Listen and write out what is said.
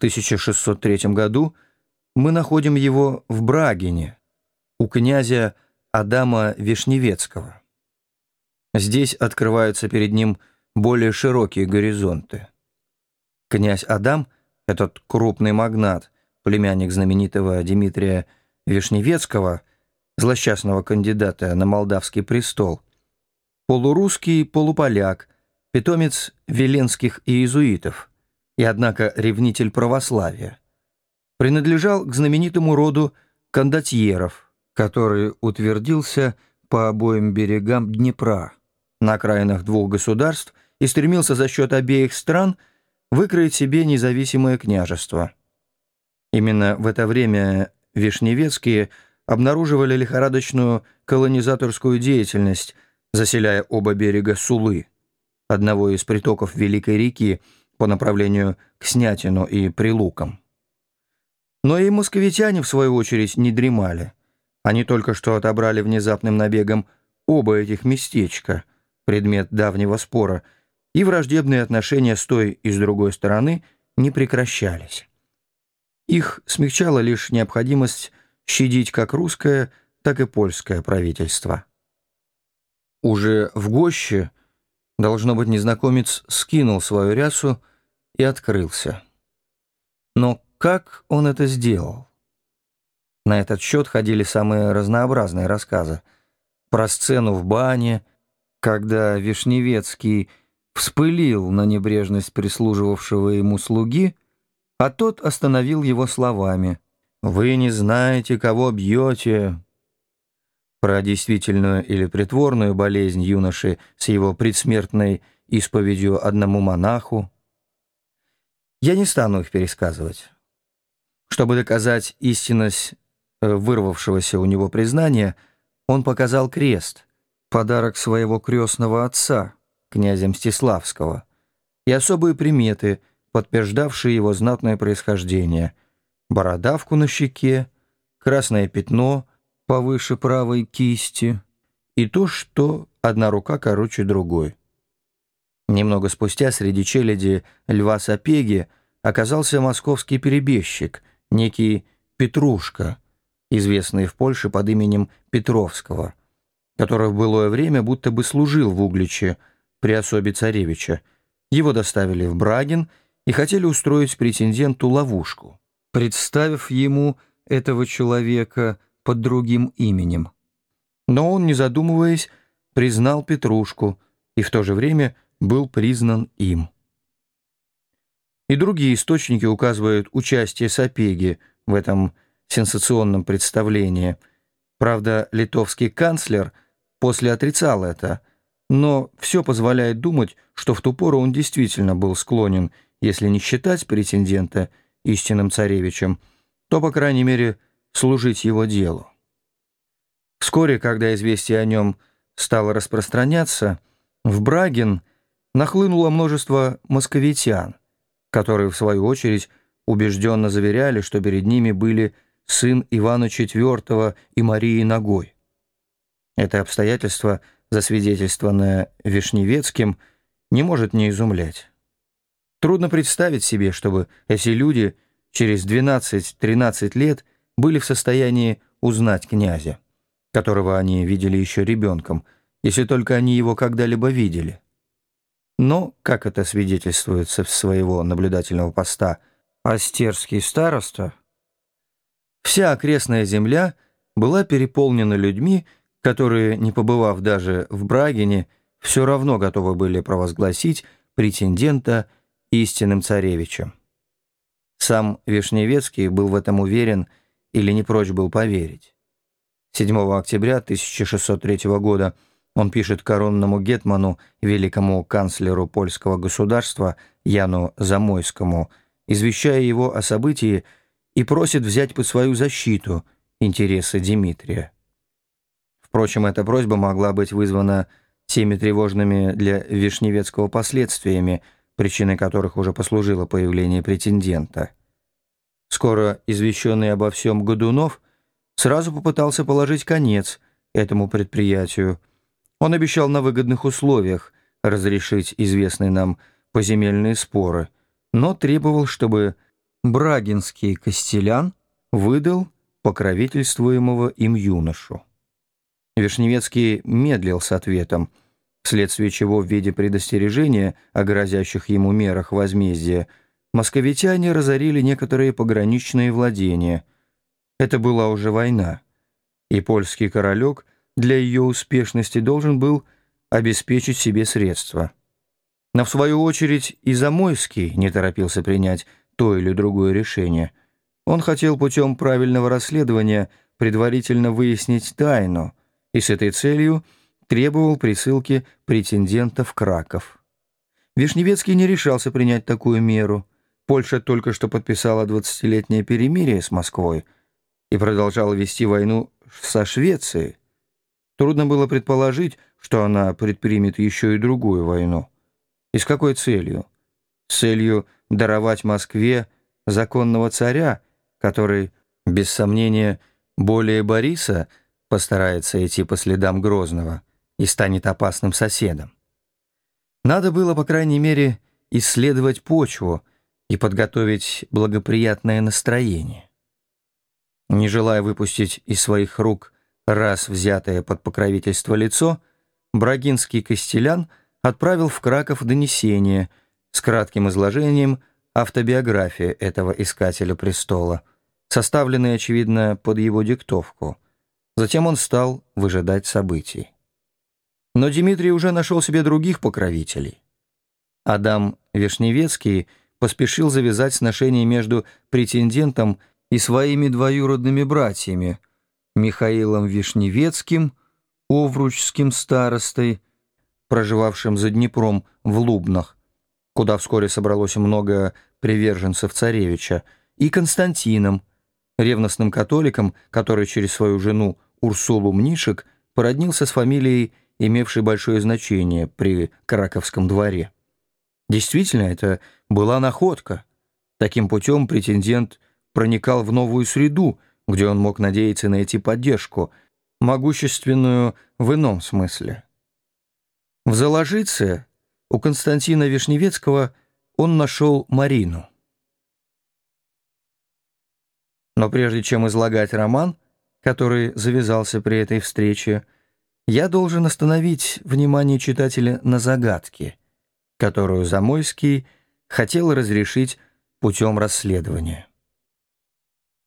1603 году мы находим его в Брагине, у князя Адама Вишневецкого. Здесь открываются перед ним более широкие горизонты. Князь Адам, этот крупный магнат, племянник знаменитого Дмитрия Вишневецкого, злосчастного кандидата на молдавский престол, полурусский полуполяк, питомец веленских иезуитов и, однако, ревнитель православия, принадлежал к знаменитому роду кондотьеров, который утвердился по обоим берегам Днепра, на окраинах двух государств и стремился за счет обеих стран выкроить себе независимое княжество. Именно в это время Вишневецкие обнаруживали лихорадочную колонизаторскую деятельность, заселяя оба берега Сулы, одного из притоков Великой реки по направлению к Снятину и Прилукам. Но и московитяне, в свою очередь, не дремали. Они только что отобрали внезапным набегом оба этих местечка, предмет давнего спора, и враждебные отношения с той и с другой стороны не прекращались. Их смягчала лишь необходимость щадить как русское, так и польское правительство. Уже в Гоще, должно быть, незнакомец скинул свою рясу и открылся. Но как он это сделал? На этот счет ходили самые разнообразные рассказы. Про сцену в бане, когда Вишневецкий вспылил на небрежность прислуживавшего ему слуги, а тот остановил его словами «Вы не знаете, кого бьете». Про действительную или притворную болезнь юноши с его предсмертной исповедью одному монаху. Я не стану их пересказывать. Чтобы доказать истинность э, вырвавшегося у него признания, он показал крест, подарок своего крестного отца, князя Мстиславского, и особые приметы — подтверждавшие его знатное происхождение. Бородавку на щеке, красное пятно повыше правой кисти и то, что одна рука короче другой. Немного спустя среди челяди Льва Сапеги оказался московский перебежчик, некий Петрушка, известный в Польше под именем Петровского, который в былое время будто бы служил в Угличе при особе царевича. Его доставили в Брагин и хотели устроить претенденту ловушку, представив ему этого человека под другим именем. Но он, не задумываясь, признал Петрушку и в то же время был признан им. И другие источники указывают участие Сапеги в этом сенсационном представлении. Правда, литовский канцлер после отрицал это, но все позволяет думать, что в ту пору он действительно был склонен если не считать претендента истинным царевичем, то, по крайней мере, служить его делу. Вскоре, когда известие о нем стало распространяться, в Брагин нахлынуло множество московитян, которые, в свою очередь, убежденно заверяли, что перед ними были сын Ивана IV и Марии Ногой. Это обстоятельство, засвидетельствованное Вишневецким, не может не изумлять. Трудно представить себе, чтобы эти люди через 12-13 лет были в состоянии узнать князя, которого они видели еще ребенком, если только они его когда-либо видели. Но, как это свидетельствуется с своего наблюдательного поста Остерский староста, вся окрестная земля была переполнена людьми, которые, не побывав даже в Брагине, все равно готовы были провозгласить претендента истинным царевичем. Сам Вишневецкий был в этом уверен или не прочь был поверить. 7 октября 1603 года он пишет коронному гетману, великому канцлеру польского государства Яну Замойскому, извещая его о событии и просит взять под свою защиту интересы Дмитрия. Впрочем, эта просьба могла быть вызвана теми тревожными для Вишневецкого последствиями – причиной которых уже послужило появление претендента. Скоро извещенный обо всем Годунов сразу попытался положить конец этому предприятию. Он обещал на выгодных условиях разрешить известные нам поземельные споры, но требовал, чтобы брагинский костелян выдал покровительствуемого им юношу. Вишневецкий медлил с ответом, вследствие чего в виде предостережения о грозящих ему мерах возмездия московитяне разорили некоторые пограничные владения. Это была уже война, и польский королек для ее успешности должен был обеспечить себе средства. Но в свою очередь и Замойский не торопился принять то или другое решение. Он хотел путем правильного расследования предварительно выяснить тайну и с этой целью требовал присылки претендента в Краков. Вишневецкий не решался принять такую меру. Польша только что подписала 20-летнее перемирие с Москвой и продолжала вести войну со Швецией. Трудно было предположить, что она предпримет еще и другую войну. И с какой целью? С целью даровать Москве законного царя, который, без сомнения, более Бориса постарается идти по следам Грозного и станет опасным соседом. Надо было, по крайней мере, исследовать почву и подготовить благоприятное настроение. Не желая выпустить из своих рук раз взятое под покровительство лицо, Брагинский Костелян отправил в Краков донесение с кратким изложением автобиографии этого искателя престола, составленной, очевидно, под его диктовку. Затем он стал выжидать событий. Но Дмитрий уже нашел себе других покровителей. Адам Вишневецкий поспешил завязать сношение между претендентом и своими двоюродными братьями Михаилом Вишневецким, Овручским старостой, проживавшим за Днепром в Лубнах, куда вскоре собралось много приверженцев царевича, и Константином, ревностным католиком, который через свою жену Урсулу Мнишек породнился с фамилией, имевшей большое значение при Краковском дворе. Действительно, это была находка. Таким путем претендент проникал в новую среду, где он мог надеяться найти поддержку, могущественную в ином смысле. В Заложице у Константина Вишневецкого он нашел Марину. Но прежде чем излагать роман, который завязался при этой встрече, я должен остановить внимание читателя на загадке, которую Замойский хотел разрешить путем расследования.